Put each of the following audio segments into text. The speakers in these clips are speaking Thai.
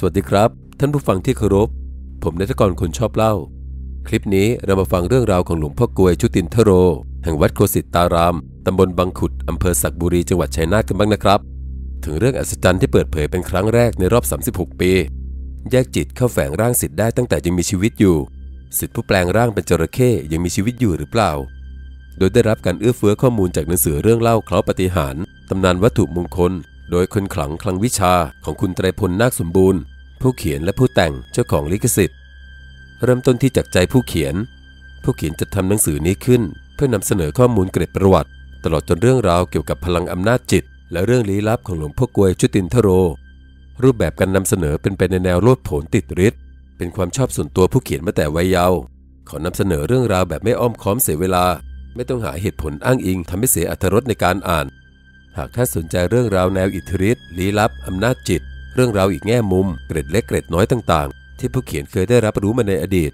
สวัสดีครับ ท่านผู้ฟังที่เคารพ ผมนัทกรคนชอบเล่า คลิปนี้เรามาฟังเรื่องราวของหลวงพ่อกวยชุตินทโร แห่งวัดโคสิตารามตำบลบางขุดอำเภอสักบุรีจังหวัดชัยนาทกันบ้างนะครับ ถึงเรื่องอัศจรรย์ที่เปิดเผยเป็นครั้งแรกในรอบ 36 ปี แยกจิตเข้าแฝงร่างสิทธิ์ได้ตั้งแต่ยังมีชีวิตอยู่ สิทธิ์ผู้แปลงร่างเป็นจระเข้ยังมีชีวิตอยู่หรือเปล่า โดยได้รับการเอื้อเฟื้อข้อมูลจากหนังสือเรื่องเล่าเคล้าปฏิหารตำนานวัตถุมงคล โดยคนขลังคลังวิชาของคุณไตรพลนาคสมบูรณ์ ผู้เขียนและผู้แต่งเจ้าของลิขสิทธิ์ เริ่มต้นที่จากใจผู้เขียน ผู้เขียนจะทำหนังสือนี้ขึ้น เพื่อนำเสนอข้อมูลเกร็ดประวัติ ตลอดจนเรื่องราวเกี่ยวกับพลังอำนาจจิต และเรื่องลี้ลับของหลวงพ่อกวยชุตินทโร รูปแบบการนำเสนอเป็นไปในแนวโลดโผนติดฤทธิ์เป็นความชอบส่วนตัวผู้เขียนมาแต่วัยเยาว์ขอนำเสนอเรื่องราวแบบไม่อ้อมค้อมเสียเวลา ไม่ต้องหาเหตุผลอ้างอิงทำให้เสียอรรถรสในการอ่าน หากท่านสนใจเรื่องราวแนวอิทธิฤทธิ์ลี้ลับอำนาจจิต เรื่องราวอีกแง่มุม เกร็ดเล็กเกร็ดน้อยต่างๆ ที่ผู้เขียนเคยได้รับรู้มาในอดีต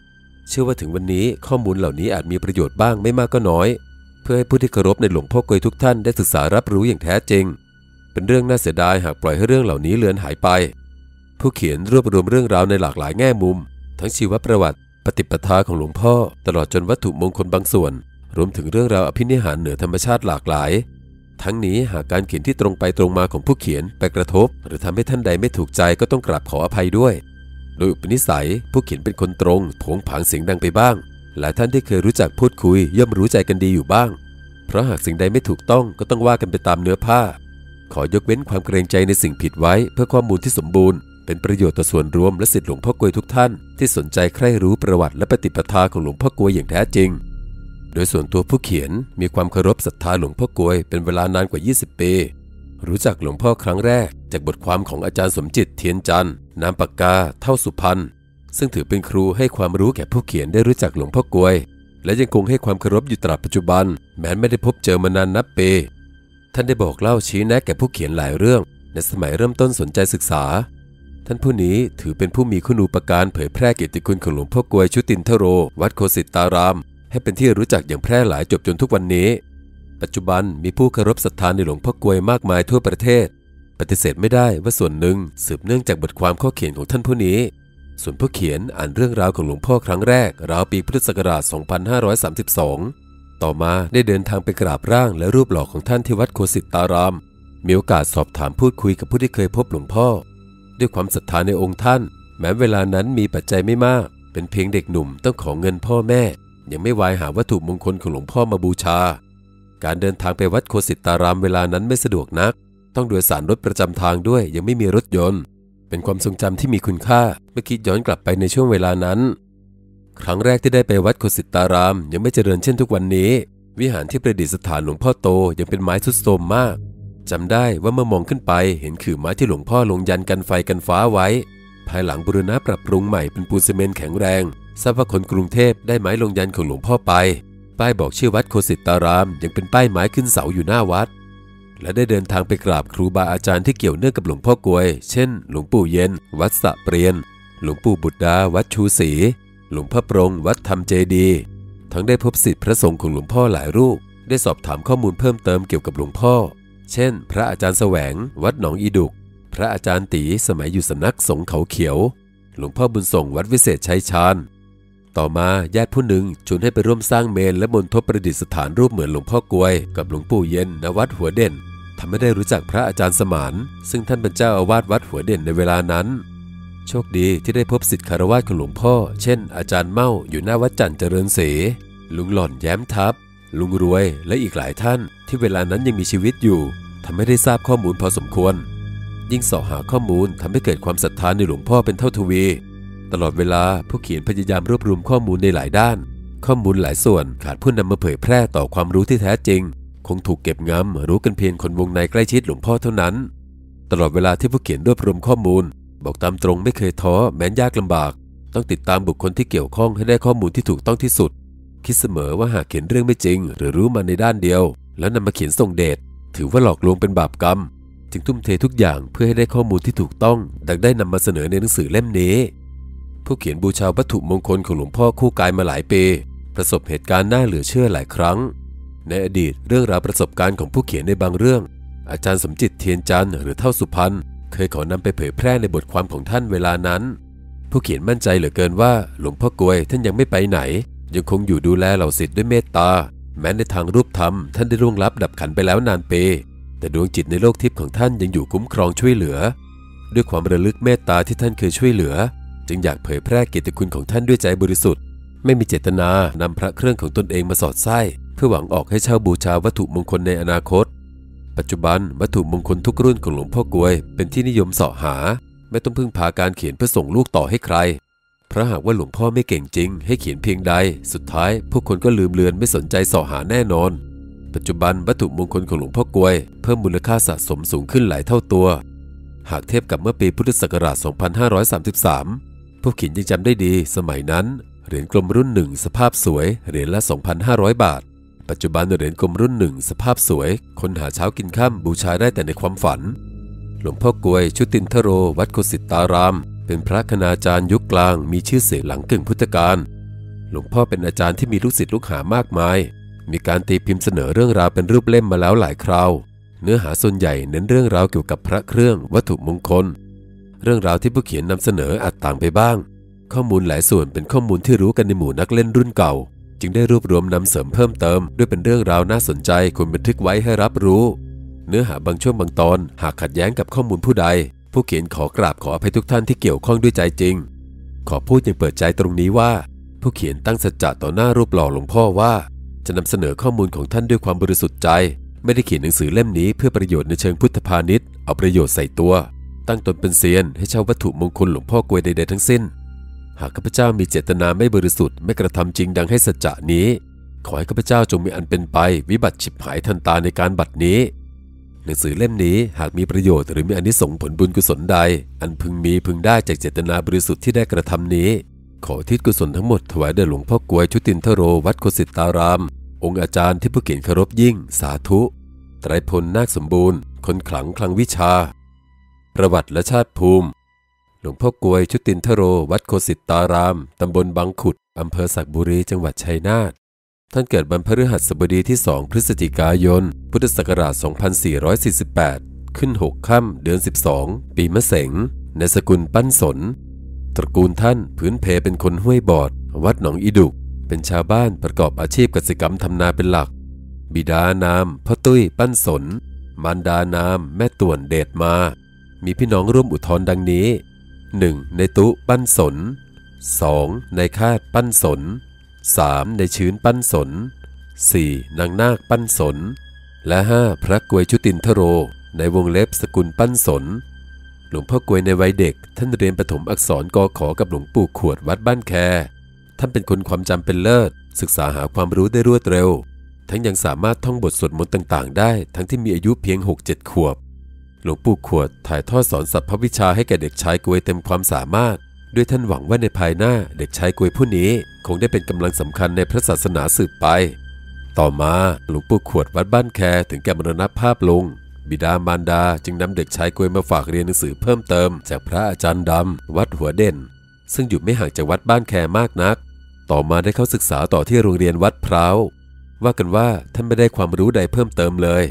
เชื่อว่าถึงวันนี้ข้อมูลเหล่านี้อาจมีประโยชน์บ้างไม่มากก็น้อย เพื่อให้ผู้ที่เคารพในหลวงพ่อกวยทุกท่านได้ศึกษารับรู้อย่างแท้จริง เป็นเรื่องน่าเสียดายหากปล่อยให้เรื่องเหล่านี้เลือนหายไป ผู้เขียนรวบรวมเรื่องราวในหลากหลายแง่มุม ทั้งชีวประวัติ ปฏิปทาของหลวงพ่อ ตลอดจนวัตถุมงคลบางส่วน รวมถึงเรื่องราวอภินิหารเหนือธรรมชาติหลากหลาย ทั้งนี้หากการเขียนที่ตรงไปตรงมาของผู้เขียนไปกระทบ หรือทำให้ท่านใดไม่ถูกใจก็ต้องกราบขออภัยด้วย โดยอุปนิสัยผู้เขียนเป็นคนตรงผงผางเสียงดังไปบ้าง หลายท่านที่เคยรู้จักพูดคุย ย่อมรู้ใจกันดีอยู่บ้าง เพราะหากสิ่งใดไม่ถูกต้องก็ต้องว่ากันไปตามเนื้อผ้า ขอยกเว้นความเกรงใจในสิ่งผิดไว้ เพื่อข้อมูลที่สมบูรณ์เป็นประโยชน์ต่อส่วนรวมและสิทธิหลวงพ่อกวยทุกท่าน ที่สนใจใคร่รู้ประวัติและปฏิปทาของหลวงพ่อกวยอย่างแท้จริง โดยส่วนตัวผู้เขียนมีความเคารพศรัทธาหลวงพ่อกวยเป็นเวลานานกว่า 20 ปี รู้จักหลวงพ่อครั้งแรก จากบทความของอาจารย์สมจิตเทียนจันทร์นามปากกา เท่าสุพรรณซึ่งถือเป็นครูให้ความรู้แก่ผู้เขียนได้รู้จักหลวงพ่อกวย และยังคงให้ความเคารพอยู่ตราบปัจจุบัน แม้ไม่ได้พบเจอมานานนับปีท่านได้บอกเล่าชี้แนะแก่ผู้เขียนหลายเรื่อง ในสมัยเริ่มต้นสนใจศึกษา ท่านผู้นี้ถือเป็นผู้มีคุณูปการเผยแพร่เกียรติคุณของหลวงพ่อกวยชุตินทโร วัดโคสิตาราม ให้เป็นที่รู้จักอย่างแพร่หลายจบจนทุกวันนี้ ปัจจุบันมีผู้เคารพศรัทธาในหลวงพ่อกวยมากมายทั่วประเทศ ปฏิเสธไม่ได้ว่าส่วนหนึ่งสืบเนื่องจากบทความข้อเขียนของท่านผู้นี้ ส่วนผู้เขียนอ่านเรื่องราวของหลวงพ่อครั้งแรก ราวปีพุทธศักราช 2532 ต่อมาได้เดินทางไปกราบร่างและรูปหล่อของท่านที่วัดโคสิตตาราม มีโอกาสสอบถามพูดคุยกับผู้ที่เคยพบหลวงพ่อ ด้วยความศรัทธาในองค์ท่าน แม้เวลานั้นมีปัจจัยไม่มาก เป็นเพียงเด็กหนุ่มต้องขอเงินพ่อแม่ ยังไม่วายหาวัตถุมงคลของหลวงพ่อมาบูชา การเดินทางไปวัดโคสิตารามเวลานั้นไม่สะดวกนัก ต้องโดยสารรถประจำทางด้วยยังไม่มีรถยนต์ เป็นความทรงจำที่มีคุณค่าเมื่อคิดย้อนกลับไปในช่วงเวลานั้น ครั้งแรกที่ได้ไปวัดโคสิตาราม ยังไม่เจริญเช่นทุกวันนี้ วิหารที่ประดิษฐานหลวงพ่อโตยังเป็นไม้ทุดโทรมมากจำได้ว่าเมื่อมองขึ้นไปเห็นขื่อไม้ที่หลวงพ่อลงยันกันไฟกันฟ้าไว้ ภายหลังบุรณะปรับปรุงใหม่เป็นปูนซีเมนต์แข็งแรง ทราบว่าคนกรุงเทพได้ไม้ลงยันของหลวงพ่อไป ป้ายบอกชื่อวัดโคสิตาราม ยังเป็นป้ายไม้ขึ้นเสาอยู่หน้าวัด และได้เดินทางไปกราบครูบาอาจารย์ที่เกี่ยวเนื่องกับหลวงพ่อกวย เช่น หลวงปู่เย็น วัดสะเปรียน หลวงปู่บุตรดา วัดชูศรี หลวงพ่อปรง วัดธรรมเจดี ทั้งได้พบสิทธิพระสงฆ์ของหลวงพ่อหลายรูป ได้สอบถามข้อมูลเพิ่มเติมเกี่ยวกับหลวงพ่อ เช่น พระอาจารย์แสวง วัดหนองอีดุก พระอาจารย์ตีสมัยอยู่สำนักสงฆ์เขาเขียว หลวงพ่อบุญส่งวัดวิเศษชัยชาญ ต่อมาญาติผู้หนึ่งชวนให้ไปร่วมสร้างเมนและมณฑปประดิษฐานรูปเหมือนหลวงพ่อกวย กับหลวงปู่เย็นณวัดหัวเด่นทำให้ได้รู้จักพระอาจารย์สมาน ซึ่งท่านเป็นเจ้าอาวาสวัดหัวเด่นในเวลานั้น โชคดีที่ได้พบสิทธิคารวะของหลวงพ่อ เช่น อาจารย์เม่าอยู่หน้าวัดจันทร์เจริญศรีลุงหล่อนแย้มทับลุงรวยและอีกหลายท่าน ที่เวลานั้นยังมีชีวิตอยู่ทำให้ได้ทราบข้อมูลพอสมควร ยิ่งสอบหาข้อมูลทำให้เกิดความศรัทธาในหลวงพ่อเป็นเท่าทวี ตลอดเวลาผู้เขียนพยายามรวบรวมข้อมูลในหลายด้าน ข้อมูลหลายส่วนขาดผู้นำมาเผยแพร่ต่อความรู้ที่แท้จริง คงถูกเก็บงำรู้กันเพียงคนวงในใกล้ชิดหลวงพ่อเท่านั้น ตลอดเวลาที่ผู้เขียนรวบรวมข้อมูล บอกตามตรงไม่เคยท้อแม้นยากลำบาก ต้องติดตามบุคคลที่เกี่ยวข้องให้ได้ข้อมูลที่ถูกต้องที่สุด คิดเสมอว่าหากเขียนเรื่องไม่จริง หรือรู้มาในด้านเดียว แล้วนำมาเขียนส่งเดชถือว่าหลอกลวงเป็นบาปกรรม จึงทุ่มเททุกอย่างเพื่อให้ได้ข้อมูลที่ถูกต้อง ดังได้นำมาเสนอในหนังสือเล่มนี้ ผู้เขียนบูชาวัตถุมงคลของหลวงพ่อคู่กายมาหลายปี ประสบเหตุการณ์น่าเหลือเชื่อหลายครั้ง ในอดีตเรื่องราวประสบการณ์ของผู้เขียนในบางเรื่อง อาจารย์สมจิตเทียนจันทร์หรือเท่าสุพรรณเคยขอนำไปเผยแพร่ในบทความของท่านเวลานั้น ผู้เขียนมั่นใจเหลือเกินว่าหลวงพ่อกวยท่านยังไม่ไปไหน ยังคงอยู่ดูแลเหล่าศิษย์ด้วยเมตตา แม้ในทางรูปธรรมท่านได้ร่วงลับดับขันไปแล้วนานปีแต่ดวงจิตในโลกทิพย์ของท่านยังอยู่คุ้มครองช่วยเหลือ ด้วยความระลึกเมตตาที่ท่านเคยช่วยเหลือ จึงอยากเผยแพร่เกียรติคุณของท่านด้วยใจบริสุทธิ์ ไม่มีเจตนานำพระเครื่องของตนเองมาสอดไส้ เพื่อหวังออกให้เช่าบูชาวัตถุมงคลในอนาคต ปัจจุบันวัตถุมงคลทุกรุ่นของหลวงพ่อกวย เป็นที่นิยมเสาะหา ไม่ต้องพึ่งพาการเขียนเพื่อส่งลูกต่อให้ใครเพราะหากว่าหลวงพ่อไม่เก่งจริง ให้เขียนเพียงใด สุดท้ายผู้คนก็ลืมเลือนไม่สนใจเสาะหาแน่นอน ปัจจุบันวัตถุมงคลของหลวงพ่อกวย เพิ่มมูลค่าสะสมสูงขึ้นหลายเท่าตัวหากเทียบกับเมื่อปีพุทธศักราช 2533 ผู้เขียนยังจำได้ดีสมัยนั้น เหรียญกลมรุ่นหนึ่งสภาพสวยเหรียญละ 2,500 บาท ปัจจุบันเหรียญกลมรุ่นหนึ่งสภาพสวย คนหาเช้ากินข้ามบูชาได้แต่ในความฝัน หลวงพ่อกวยชุตินทโร วัดโคสิตาราม เป็นพระคณาจารย์ยุคกลาง มีชื่อเสียงหลังกึ่งพุทธกาลหลวงพ่อเป็นอาจารย์ที่มีลูกศิษย์ลูกหามากมาย มีการตีพิมพ์เสนอเรื่องราวเป็นรูปเล่มมาแล้วหลายคราว เนื้อหาส่วนใหญ่เน้นเรื่องราวเกี่ยวกับพระเครื่องวัตถุมงคล เรื่องราวที่ผู้เขียนนำเสนออาจต่างไปบ้าง ข้อมูลหลายส่วนเป็นข้อมูลที่รู้กันในหมู่นักเล่นรุ่นเก่า จึงได้รวบรวมนำเสริมเพิ่มเติม ด้วยเป็นเรื่องราวน่าสนใจควรบันทึกไว้ให้รับรู้ เนื้อหาบางช่วงบางตอน หากขัดแย้งกับข้อมูลผู้ใด ผู้เขียนขอกราบขออภัยทุกท่านที่เกี่ยวข้องด้วยใจจริง ขอพูดอย่างเปิดใจตรงนี้ว่า ผู้เขียนตั้งสัจจะต่อหน้ารูปหล่อหลวงพ่อว่า จะนำเสนอข้อมูลของท่านด้วยความบริสุทธิ์ใจ ไม่ได้เขียนหนังสือเล่มนี้เพื่อประโยชน์ในเชิงพุทธพาณิชย์เอาประโยชน์ใส่ตัว ตั้งตนเป็นเซียนให้เช่าวัตถุมงคลหลวงพ่อกวยใดๆทั้งสิ้น หากข้าพเจ้ามีเจตนาไม่บริสุทธิ์ไม่กระทำจริงดังให้สัจจะนี้ ขอให้ข้าพเจ้าจงมีอันเป็นไป วิบัติฉิบหายทันตาในการบัดนี้ หนังสือเล่มนี้หากมีประโยชน์หรือมีอนิสงส์ผลบุญกุศลใด อันพึงมีพึงได้จากเจตนาบริสุทธิ์ที่ได้กระทำนี้ ขอทิศกุศลทั้งหมดถวายแด่หลวงพ่อกวยชุตินทโรวัดโคสิตาราม องค์อาจารย์ที่ผู้เขียนเคารพยิ่ง สาธุไตรพลนาคสมบูรณ์ คนขลังคลังวิชา ประวัติและชาติภูมิ หลวงพ่อกวยชุตินทโร วัดโคสิตตาราม ตำบลบางขุด อำเภอสักบุรี จังหวัดชัยนาท ท่านเกิดวันพฤหัสบดีที่ 2 พฤศจิกายน พุทธศักราช 2448 ขึ้น 6 ค่ำเดือน 12 ปีมะเสง ในสกุลปั้นสน ตระกูลท่านพื้นเพเป็นคนห้วยบอด วัดหนองอีดุก เป็นชาวบ้านประกอบอาชีพเกษตรกรรมทำนาเป็นหลัก บิดานามพ่อตุ้ยปั้นสน มารดานาม แม่ต่วนเดชมา มีพี่น้องร่วมอุทธรดังนี้ 1. ในตุปั้นสน 2. ในคาดปั้นสน 3. ในชื้นปั้นสน 4. นางนาคปั้นสน และ 5. พระกวยชุตินทโร ในวงเล็บสกุลปั้นสน หลวงพ่อกวยในวัยเด็ก ท่านเรียนประถมอักษรกอขอกับหลวงปู่ขวดวัดบ้านแค ท่านเป็นคนความจำเป็นเลิศ ศึกษาหาความรู้ได้รวดเร็ว ทั้งยังสามารถท่องบทสวดมนต์ต่าง ๆ ได้ ทั้งที่มีอายุเพียง 6-7 ขวบ หลวงปู่ขวดถ่ายทอดสอนสัพพวิชาให้แก่เด็กชายกวยเต็มความสามารถ ด้วยท่านหวังว่าในภายหน้าเด็กชายกวยผู้นี้ คงได้เป็นกำลังสำคัญในพระศาสนาสืบไป ต่อมาหลวงปู่ขวดวัดบ้านแคถึงแก่มรณภาพลง บิดามารดาจึงนำเด็กชายกวยมาฝากเรียนหนังสือเพิ่มเติม จากพระอาจารย์ดำวัดหัวเด่น ซึ่งอยู่ไม่ห่างจากวัดบ้านแคมากนัก ต่อมาได้เข้าศึกษาต่อที่โรงเรียนวัดพร้าวว่ากันว่าท่านไม่ได้ความรู้ใดเพิ่มเติมเลย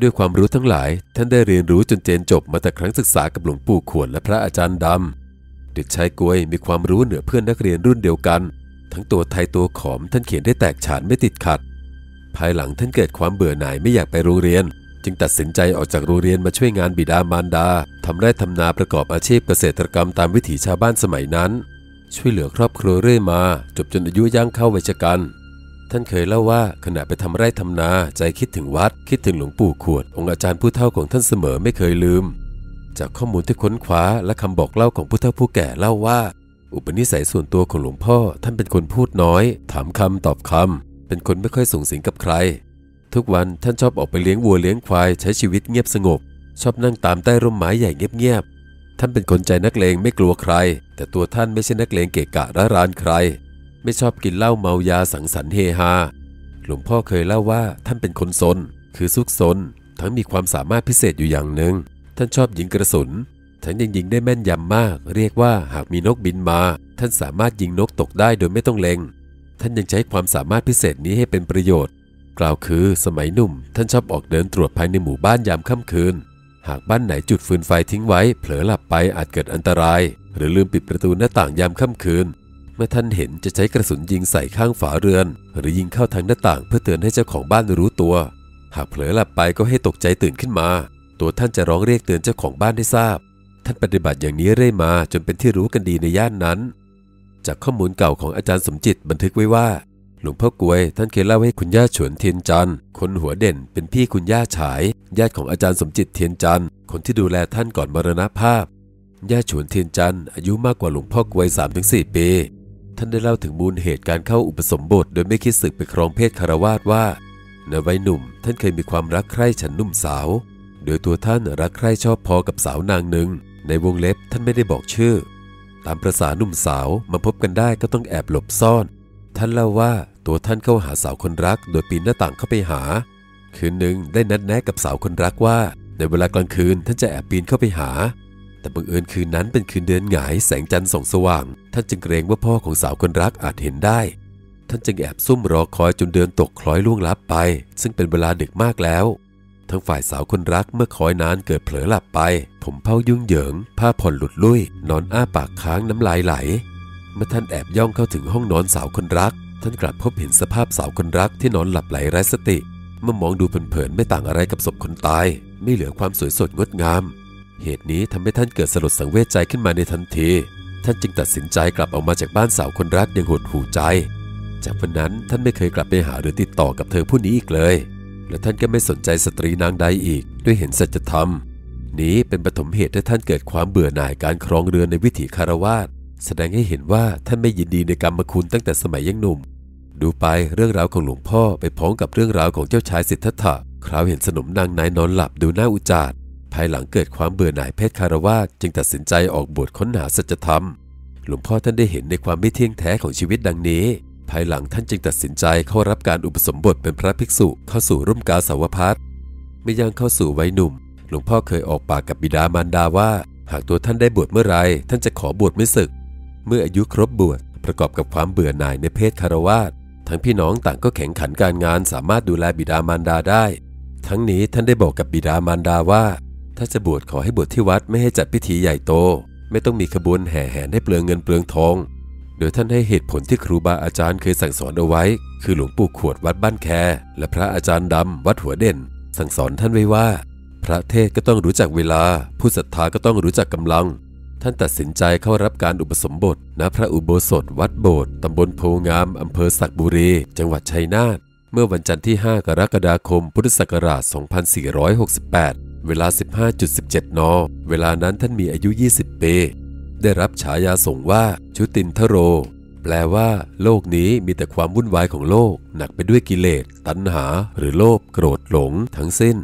ด้วยความรู้ทั้งหลาย ท่านได้เรียนรู้จนเจนจบมาแต่ครั้งศึกษากับหลวงปู่ขวดและพระอาจารย์ดำ เด็กชายกวยมีความรู้เหนือเพื่อนนักเรียนรุ่นเดียวกัน ทั้งตัวไทยตัวขอมท่านเขียนได้แตกฉานไม่ติดขัด ภายหลังท่านเกิดความเบื่อหน่ายไม่อยากไปโรงเรียน จึงตัดสินใจออกจากโรงเรียนมาช่วยงานบิดามารดาทำไร่ทำนาประกอบอาชีพเกษตรกรรมตามวิถีชาวบ้านสมัยนั้น ช่วยเหลือครอบครัวเรื่อยมา จบจนอายุย่างเข้าวัยชกัน ท่านเคยเล่าว่าขณะไปทำไร่ทำนาใจคิดถึงวัด คิดถึงหลวงปู่ขวด องค์อาจารย์ผู้เฒ่าของท่านเสมอไม่เคยลืม จากข้อมูลที่ค้นคว้าและคำบอกเล่าของผู้เฒ่าผู้แก่เล่าว่า อุปนิสัยส่วนตัวของหลวงพ่อ ท่านเป็นคนพูดน้อย ถามคำตอบคำเป็นคนไม่ค่อยสูงสิงกับใคร ทุกวันท่านชอบออกไปเลี้ยงวัวเลี้ยงควายใช้ชีวิตเงียบสงบ ชอบนั่งตามใต้ร่มไม้ใหญ่เงียบๆท่านเป็นคนใจนักเลงไม่กลัวใคร แต่ตัวท่านไม่ใช่นักเลงเกะกะระรานใคร ไม่ชอบกินเหล้าเมายาสังสรรค์เฮฮา หลวงพ่อเคยเล่าว่าท่านเป็นคนซน คือซุกซน ทั้งมีความสามารถพิเศษอยู่อย่างหนึ่ง ท่านชอบยิงกระสุน ทั้งยังยิงได้แม่นยำมาก เรียกว่าหากมีนกบินมา ท่านสามารถยิงนกตกได้โดยไม่ต้องเล็ง ท่านยังใช้ความสามารถพิเศษนี้ให้เป็นประโยชน์ กล่าวคือสมัยหนุ่ม ท่านชอบออกเดินตรวจภายในหมู่บ้านยามค่ำคืนหหากบ้านไหนจุดฟืนไฟทิ้งไว้ เผลอหลับไปอาจเกิดอันตราย หรือลืมปิดประตูหน้าต่างยามค่ำคืน เมื่อท่านเห็นจะใช้กระสุนยิงใส่ข้างฝาเรือน หรือยิงเข้าทางหน้าต่างเพื่อเตือนให้เจ้าของบ้านรู้ตัว หากเผลอหลับไปก็ให้ตกใจตื่นขึ้นมา ตัวท่านจะร้องเรียกเตือนเจ้าของบ้านให้ทราบ ท่านปฏิบัติอย่างนี้เรื่อยมาจนเป็นที่รู้กันดีในย่านนั้น จากข้อมูลเก่าของอาจารย์สมจิตบันทึกไว้ว่า หลวงพ่อกวยท่านเคยเล่าให้คุณย่าฉวนเทียนจันคนหัวเด่นเป็นพี่คุณย่าฉาย ญาติของอาจารย์สมจิตเทียนจันคนที่ดูแลท่านก่อนมรณภาพย่าฉวนเทียนจันอายุมากกว่าหลวงพ่อกวย3-4ปี ท่านได้เล่าถึงมูลเหตุการเข้าอุปสมบท โดยไม่คิดศึกไปครองเพศคารวาสว่าในวัยหนุ่ม ท่านเคยมีความรักใคร่ฉันนุ่มสาว โดยตัวท่านรักใคร่ชอบพอกับสาวนางหนึ่ง ในวงเล็บท่านไม่ได้บอกชื่อ ตามประษาหนุ่มสาวมาพบกันได้ก็ต้องแอบหลบซ่อน ท่านเล่าว่าตัวท่านเข้าหาสาวคนรัก โดยปีนหน้าต่างเข้าไปหา คืนหนึ่งได้นัดแนะกับสาวคนรักว่า ในเวลากลางคืนท่านจะแอบปีนเข้าไปหา แต่บังเอิญคืนนั้นเป็นคืนเดือนหงายแสงจันทร์ส่องสว่าง ท่านจึงเกรงว่าพ่อของสาวคนรักอาจเห็นได้ ท่านจึงแอบซุ่มรอคอยจนเดือนตกคล้อยล่วงลับไป ซึ่งเป็นเวลาดึกมากแล้ว ทั้งฝ่ายสาวคนรักเมื่อคอยนานเกิดเผลอหลับไป ผมเผายุ่งเหยิง ผ้าผ่อนหลุดลุ่ย นอนอ้าปากค้างน้ำลายไหล เมื่อท่านแอบย่องเข้าถึงห้องนอนสาวคนรัก ท่านกลับพบเห็นสภาพสาวคนรักที่นอนหลับไหลไร้สติ เมื่อมองดูเผินๆไม่ต่างอะไรกับศพคนตาย ไม่เหลือความสวยสดงดงาม เหตุนี้ทำให้ท่านเกิดสลดสังเวชใจขึ้นมาในทันที ท่านจึงตัดสินใจกลับออกมาจากบ้านสาวคนรักอย่างหดหู่ใจ จากวันนั้นท่านไม่เคยกลับไปหาหรือติดต่อกับเธอผู้นี้อีกเลย และท่านก็ไม่สนใจสตรีนางใดอีก ด้วยเห็นสัจธรรม นี้เป็นปฐมเหตุให้ท่านเกิดความเบื่อหน่ายการครองเรือนในวิถีคารวาสแสดงให้เห็นว่าท่านไม่ยินดีในกรรมคุณตั้งแต่สมัยยังหนุ่ม ดูไปเรื่องราวของหลวงพ่อไปพ้องกับเรื่องราวของเจ้าชายสิทธัตถะคราวเห็นสนมนางนายนอนหลับดูน่าอุจารายหลังเกิดความเบื่อหน่ายเพศคารวาสจึงตัดสินใจออกบวชค้นหาสัจธรรม หลวงพ่อท่านได้เห็นในความไม่เที่ยงแท้ของชีวิตดังนี้ ภายหลังท่านจึงตัดสินใจเข้ารับการอุปสมบทเป็นพระภิกษุเข้าสู่ร่มกาสาวพัฒไม่ย่างเข้าสู่วัยหนุ่ม หลวงพ่อเคยออกปากกับบิดามารดาว่า หากตัวท่านได้บวชเมื่อไรท่านจะขอบวชไม่ศึก เมื่ออายุครบบวชประกอบกับความเบื่อหน่ายในเพศคารวาสทั้งพี่น้องต่างก็แข่งขันการงานสามารถดูแลบิดามารดาได้ ทั้งนี้ท่านได้บอกกับบิดามารดาว่า ถ้าจะบวชขอให้บวชที่วัดไม่ให้จัดพิธีใหญ่โต ไม่ต้องมีขบวนแห่แหนให้เปลืองเงินเปลืองทอง โดยท่านให้เหตุผลที่ครูบาอาจารย์เคยสั่งสอนเอาไว้ คือหลวงปู่ขวดวัดบ้านแค และพระอาจารย์ดำวัดหัวเด่น สั่งสอนท่านไว้ว่า พระเทศก็ต้องรู้จักเวลา ผู้ศรัทธาก็ต้องรู้จักกำลัง ท่านตัดสินใจเข้ารับการอุปสมบทณพระอุโบสถ วัดโบสถ์ตำบลโพงามอำเภอสักบุรี จังหวัดชัยนาทเมื่อวันจันทร์ที่ 5 กรกฎาคม พุทธศักราช 2468 เวลา 15.17 น เวลานั้นท่านมีอายุ 20 ปี ได้รับฉายาส่งว่าชุตินทโร แปลว่า โลกนี้มีแต่ความวุ่นวายของโลก หนักไปด้วยกิเลส ตัณหา หรือโลภโกรธหลง ทั้งสิ้น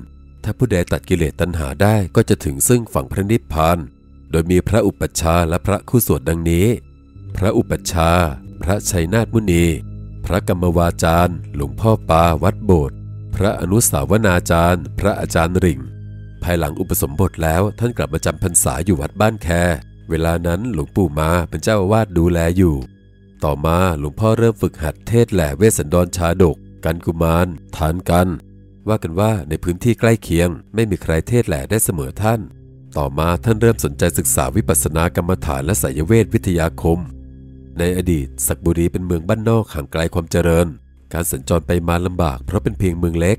ถ้าผู้ใดตัดกิเลสตัณหาได้ก็จะถึงซึ่งฝั่งพระนิพพาน โดยมีพระอุปัชฌาย์และพระคู่สวดดังนี้ พระอุปัชฌาย์พระชัยนาทมุนี พระกรรมวาจารย์ หลวงพ่อปาวัดโบสถ์พระอนุสาวนาจารย์ พระอาจารย์ริ่ง ภายหลังอุปสมบทแล้วท่านกลับมาจำพรรษาอยู่วัดบ้านแค เวลานั้นหลวงปู่มาเป็นเจ้าอาวาสดูแลอยู่ ต่อมาหลวงพ่อเริ่มฝึกหัดเทศแหล่เวสันดรชาดก กันกุมารทานกัน ว่ากันว่าในพื้นที่ใกล้เคียง ไม่มีใครเทศแหล่ได้เสมอท่าน ต่อมาท่านเริ่มสนใจศึกษาวิปัสสนากรรมฐานและสายเวทวิทยาคม ในอดีตสักบุรีเป็นเมืองบ้านนอกห่างไกลความเจริญ การสัญจรไปมาลำบากเพราะเป็นเพียงเมืองเล็ก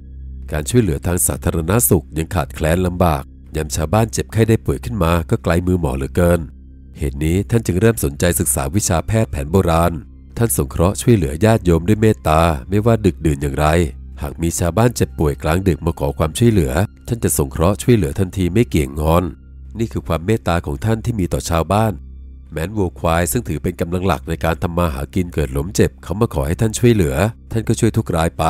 การช่วยเหลือทางสาธารณสุขยังขาดแคลนลำบากยามชาวบ้านเจ็บไข้ได้ป่วยขึ้นมาก็ไกลมือหมอเหลือเกิน เหตุนี้ท่านจึงเริ่มสนใจศึกษาวิชาแพทย์แผนโบราณ ท่านสงเคราะห์ช่วยเหลือญาติโยมด้วยเมตตา ไม่ว่าดึกดื่นอย่างไร หากมีชาวบ้านเจ็บป่วยกลางดึกมาขอความช่วยเหลือ ท่านจะสงเคราะห์ช่วยเหลือทันทีไม่เกี่ยงงอน นี่คือความเมตตาของท่านที่มีต่อชาวบ้าน แม้นวัวควายซึ่งถือเป็นกำลังหลักในการทำมาหากินเกิดล้มเจ็บเขามาขอให้ท่านช่วยเหลือ ท่านก็ช่วยทุกรายไป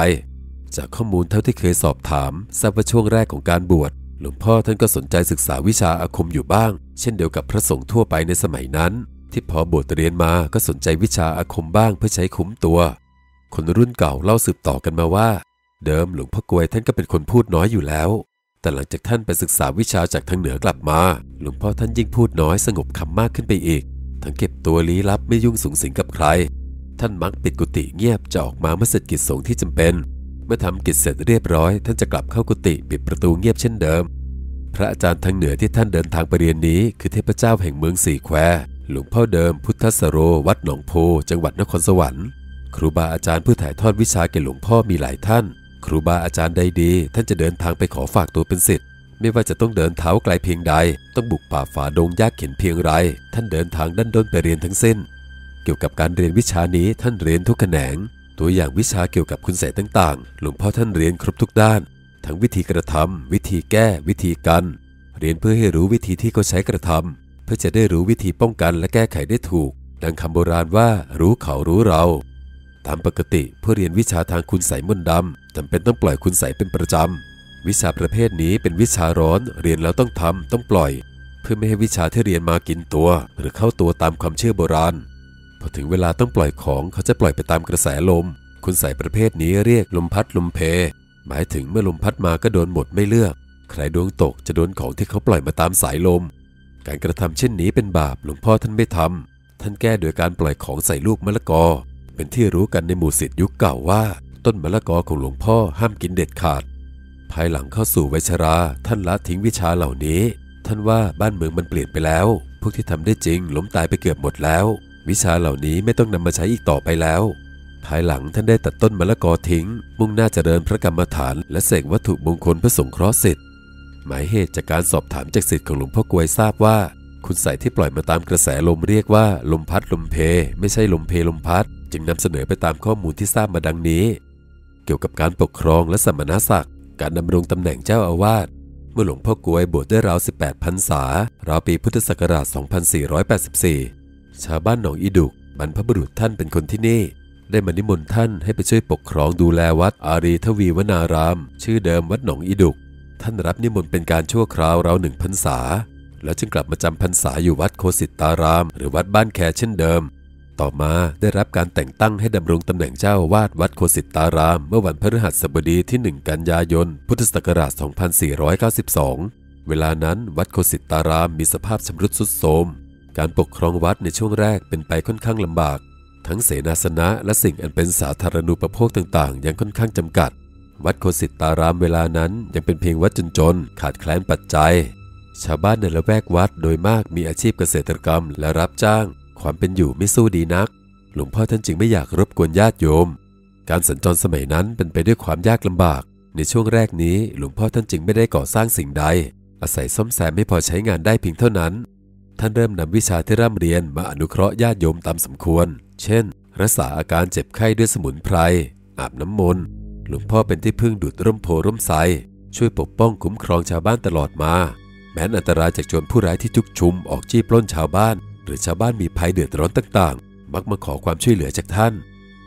จากข้อมูลเท่าที่เคยสอบถามทราบว่าช่วงแรกของการบวชหลวงพ่อท่านก็สนใจศึกษาวิชาอาคมอยู่บ้าง เช่นเดียวกับพระสงฆ์ทั่วไปในสมัยนั้น ที่พอบวชเรียนมาก็สนใจวิชาอาคมบ้างเพื่อใช้คุ้มตัว คนรุ่นเก่าเล่าสืบต่อกันมาว่า เดิมหลวงพ่อกวยท่านก็เป็นคนพูดน้อยอยู่แล้ว แต่หลังจากท่านไปศึกษาวิชาจากทางเหนือกลับมา หลวงพ่อท่านยิ่งพูดน้อยสงบคำมากขึ้นไปอีก ทั้งเก็บตัวลี้ลับไม่ยุ่งสุงสิงกับใคร ท่านมักปิดกุฏิเงียบจะออกมาเมื่อเสร็จกิจสงฆ์ที่จำเป็น เมื่อทำกิจเสร็จเรียบร้อย ท่านจะกลับเข้ากุฏิปิดประตูเงียบเช่นเดิม พระอาจารย์ทางเหนือที่ท่านเดินทางไปเรียนนี้ คือเทพเจ้าแห่งเมืองสี่แควหลวงพ่อเดิมพุทธสโร วัดหนองโพ จังหวัดนครสวรรค์ครูบาอาจารย์ผู้ถ่ายทอดวิชาแก่หลวงพ่อมีหลายท่าน ครูบาอาจารย์ใดดี ท่านจะเดินทางไปขอฝากตัวเป็นศิษย์ไม่ว่าจะต้องเดินเท้าไกลเพียงใด ต้องบุกป่าฝ่าดงยากเข็นเพียงไร ท่านเดินทางดันด้นไปเรียนทั้งสิ้น เกี่ยวกับการเรียนวิชานี้ท่านเรียนทุกแขนง ตัวอย่างวิชาเกี่ยวกับคุณใส่ต่างๆ หลวงพ่อท่านเรียนครบทุกด้าน ทั้งวิธีกระทำวิธีแก้ วิธีกัน เรียนเพื่อให้รู้วิธีที่เขาใช้กระทำเพื่อจะได้รู้วิธีป้องกันและแก้ไขได้ถูก ดังคำโบราณว่ารู้เขารู้เรา ตามปกติเพื่อเรียนวิชาทางคุณใส่มนต์ดำจำเป็นต้องปล่อยคุณใส่เป็นประจำ วิชาประเภทนี้เป็นวิชาร้อนเรียนแล้วต้องทำต้องปล่อย เพื่อไม่ให้วิชาที่เรียนมากินตัว หรือเข้าตัวตามความเชื่อโบราณ พอถึงเวลาต้องปล่อยของเขาจะปล่อยไปตามกระแสลม คุณใส่ประเภทนี้เรียกลมพัดลมเพ หมายถึงเมื่อลมพัดมาก็โดนหมดไม่เลือก ใครดวงตกจะโดนของที่เขาปล่อยมาตามสายลม การกระทำเช่นนี้เป็นบาปหลวงพ่อท่านไม่ทำท่านแก้โดยการปล่อยของใส่ลูกมะละกอ เป็นที่รู้กันในหมู่สิทธิยุคเก่าว่า ต้นมะละกอของหลวงพ่อห้ามกินเด็ดขาด ภายหลังเข้าสู่วัยชรา ท่านละทิ้งวิชาเหล่านี้ ท่านว่าบ้านเมืองมันเปลี่ยนไปแล้ว พวกที่ทำได้จริงล้มตายไปเกือบหมดแล้ว วิชาเหล่านี้ไม่ต้องนำมาใช้อีกต่อไปแล้ว ภายหลังท่านได้ตัดต้นมะละกอทิ้ง มุ่งหน้าจเจริญพระกรรมฐานและเสกวัตถุมงคลเพื่อสงเคราะห์สิทธิ์หมายเหตุจากการสอบถามจากสิทธิ์ของหลวงพ่อกวยทราบว่า คุณใส่ที่ปล่อยมาตามกระแสลมเรียกว่า ลมพัดลมเพ ไม่ใช่ลมเพลมพัด จึงนำเสนอไปตามข้อมูลที่ทราบมาดังนี้ เกี่ยวกับการปกครองและสมณศักดิ์ การดำรงตำแหน่งเจ้าอาวาสเมื่อหลวงพ่อกวยบวชได้ราว 18พรรษาราวปีพุทธศักราช 2484 ชาวบ้านหนองอีดุกบรรพบุรุษท่านเป็นคนที่นี่ ได้มานิมนต์ท่านให้ไปช่วยปกครองดูแลวัดอารีทวีวนาราม ชื่อเดิมวัดหนองอีดุก ท่านรับนิมนต์เป็นการชั่วคราวราวหนึ่งพรรษา แล้วจึงกลับมาจำพรรษาอยู่วัดโคสิตาราม หรือวัดบ้านแคเช่นเดิม ต่อมาได้รับการแต่งตั้งให้ดำรงตำแหน่งเจ้าวาดวัดโคสิตาราม เมื่อวันพฤหัสบดีที่ 1 กันยายน พุทธศักราช 2492 เวลานั้นวัดโคสิตารามมีสภาพชำรุดทรุดโทรม การปกครองวัดในช่วงแรกเป็นไปค่อนข้างลำบาก ทั้งเสนาสนะและสิ่งอันเป็นสาธารณูปโภคต่างๆ ยังค่อนข้างจำกัด วัดโคสิตารามเวลานั้นยังเป็นเพียงวัดจนๆขาดแคลนปัจจัย ชาวบ้านในละแวกวัดโดยมากมีอาชีพเกษตรกรรมและรับจ้าง ความเป็นอยู่ไม่สู้ดีนัก หลวงพ่อท่านจึงไม่อยากรบกวนญาติโยม การสัญจรสมัยนั้นเป็นไปด้วยความยากลำบาก ในช่วงแรกนี้หลวงพ่อท่านจึงไม่ได้ก่อสร้างสิ่งใด อาศัยซ่อมแซมไม่พอใช้งานได้เพียงเท่านั้น ท่านเริ่มนำวิชาที่ร่ำเรียนมาอนุเคราะห์ญาติโยมตามสมควร เช่น รักษาอาการเจ็บไข้ด้วยสมุนไพร อาบน้ำมนต์ หลวงพ่อเป็นที่พึ่งดุดร่มโพร่มไทรช่วยปกป้องคุ้มครองชาวบ้านตลอดมา แม้นอันตรายจากโจรผู้ร้ายที่จุกชุมออกจี้ปล้นชาวบ้าน หรือชาวบ้านมีภัยเดือดร้อนต่างๆ มักมาขอความช่วยเหลือจากท่าน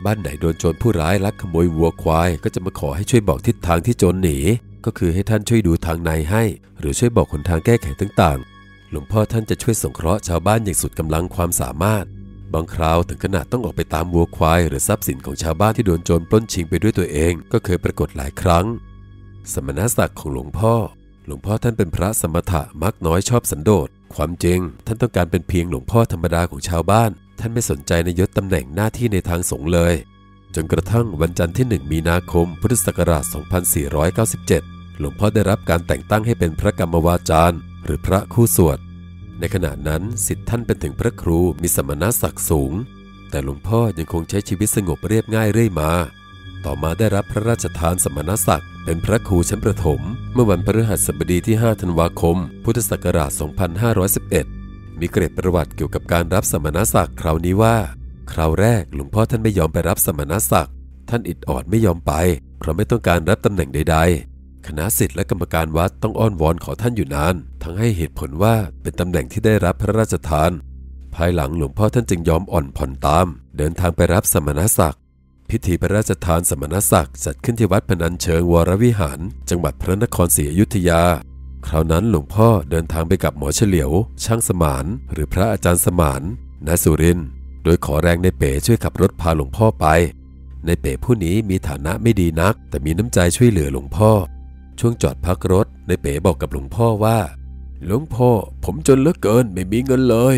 บ้านไหนโดนโจรผู้ร้ายลักขโมยวัวควาย ก็จะมาขอให้ช่วยบอกทิศทางที่โจรหนี ก็คือให้ท่านช่วยดูทางในให้ หรือช่วยบอกหนทางแก้ไขต่างๆ หลวงพ่อท่านจะช่วยสงเคราะห์ชาวบ้านอย่างสุดกำลังความสามารถ บางคราวถึงขนาดต้องออกไปตามวัวควาย หรือทรัพย์สินของชาวบ้านที่โดนโจรปล้นชิงไปด้วยตัวเองก็เคยปรากฏหลายครั้ง สมณศักดิ์ของหลวงพ่อ หลวงพ่อท่านเป็นพระสมถะมักน้อยชอบสันโดษ ความจริง ท่านต้องการเป็นเพียงหลวงพ่อธรรมดาของชาวบ้าน ท่านไม่สนใจในยศตำแหน่งหน้าที่ในทางสงฆ์เลย จนกระทั่งวันจันทร์ที่ 1 มีนาคม พุทธศักราช 2497 หลวงพ่อได้รับการแต่งตั้งให้เป็นพระกรรมวาจารย์ หรือพระคู่สวด ในขณะนั้นสิทธิ์ท่านเป็นถึงพระครูมีสมณศักดิ์สูง แต่หลวงพ่อยังคงใช้ชีวิตสงบเรียบง่ายเรื่อยมา ต่อมาได้รับพระราชทานสมณศักดิ์เป็นพระครูชั้นประถม เมื่อวันพฤหัสบดีที่ 5 ธันวาคม พุทธศักราช 2511 มีเกร็ดประวัติเกี่ยวกับการรับสมณศักดิ์คราวนี้ว่า คราวแรกหลวงพ่อท่านไม่ยอมไปรับสมณศักดิ์ท่านอิดออดไม่ยอมไป เพราะไม่ต้องการรับตำแหน่งใดๆ คณะสิทธิ์และกรรมการวัดต้องอ้อนวอนขอท่านอยู่นาน ทั้งให้เหตุผลว่าเป็นตำแหน่งที่ได้รับพระราชทาน ภายหลังหลวงพ่อท่านจึงยอมอ่อนผ่อนตาม เดินทางไปรับสมณศักดิ์พิธีพระราชทานสมณศักดิ์จัดขึ้นที่วัดพนัญเชิงวรวิหาร จังหวัดพระนครศรีอยุธยา คราวนั้นหลวงพ่อเดินทางไปกับหมอเฉลียว ช่างสมาน หรือพระอาจารย์สมานณสุรินโดยขอแรงในเป๋ช่วยขับรถพาหลวงพ่อไป ในเป๋ผู้นี้มีฐานะไม่ดีนัก แต่มีน้ำใจช่วยเหลือหลวงพ่อ ช่วงจอดพักรถในเป๋บอกกับหลวงพ่อว่า หลวงพ่อผมจนเหลือเกินไม่มีเงินเลย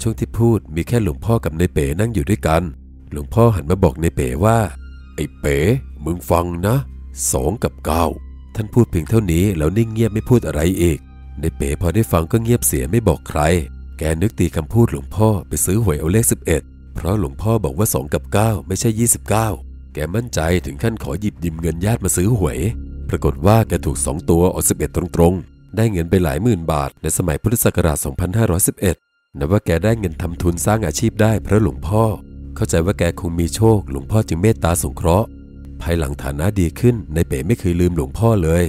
ช่วงที่พูดมีแค่หลวงพ่อกับในเป๋นั่งอยู่ด้วยกัน หลวงพ่อหันมาบอกในเป๋ว่า ไอ้เป๋มึงฟังนะสองกับเก้าท่านพูดเพียงเท่านี้แล้วนิ่งเงียบไม่พูดอะไรอีกในเป๋พอได้ฟังก็เงียบเสียไม่บอกใคร แกนึกตีคำพูดหลวงพ่อไปซื้อหวยเอาเลข 11 เพราะหลวงพ่อบอกว่า 2 กับ 9 ไม่ใช่ 29 แกมั่นใจถึงขั้นขอหยิบยืมเงินญาติมาซื้อหวย ปรากฏว่าแกถูก 2 ตัวออก11 ตรงๆ ได้เงินไปหลายหมื่นบาท ในสมัยพุทธศักราช 2511 นับว่าแกได้เงินทำทุนสร้างอาชีพได้เพราะหลวงพ่อ เข้าใจว่าแกคงมีโชค หลวงพ่อจึงเมตตาสงเคราะห์ ภายหลังฐานะดีขึ้นในเป๋ไม่เคยลืมหลวงพ่อเลย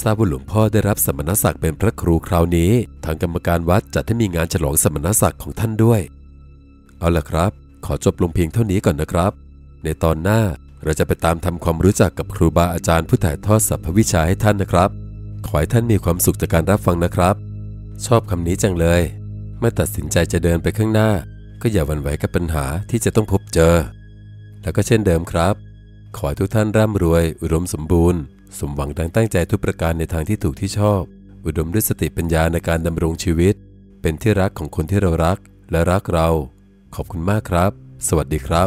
ทราบว่าหลวงพ่อได้รับสมณศักดิ์เป็นพระครูคราวนี้ ทางกรรมการวัดจัดให้มีงานฉลองสมณศักดิ์ของท่านด้วย เอาละครับ ขอจบลงเพียงเท่านี้ก่อนนะครับ ในตอนหน้า เราจะไปตามทำความรู้จักกับครูบาอาจารย์ผู้ถ่ายทอดสรรพวิชาให้ท่านนะครับ ขอให้ท่านมีความสุขจากการรับฟังนะครับ ชอบคำนี้จังเลย เมื่อตัดสินใจจะเดินไปข้างหน้า ก็อย่าหวั่นไหวกับปัญหาที่จะต้องพบเจอ แล้วก็เช่นเดิมครับ ขอให้ทุกท่านร่ำรวย อุดมสมบูรณ์ สมหวังดังตั้งใจทุกประการในทางที่ถูกที่ชอบ อุดมด้วยสติปัญญาในการดำรงชีวิต เป็นที่รักของคนที่เรารักและรักเรา ขอบคุณมากครับ สวัสดีครับ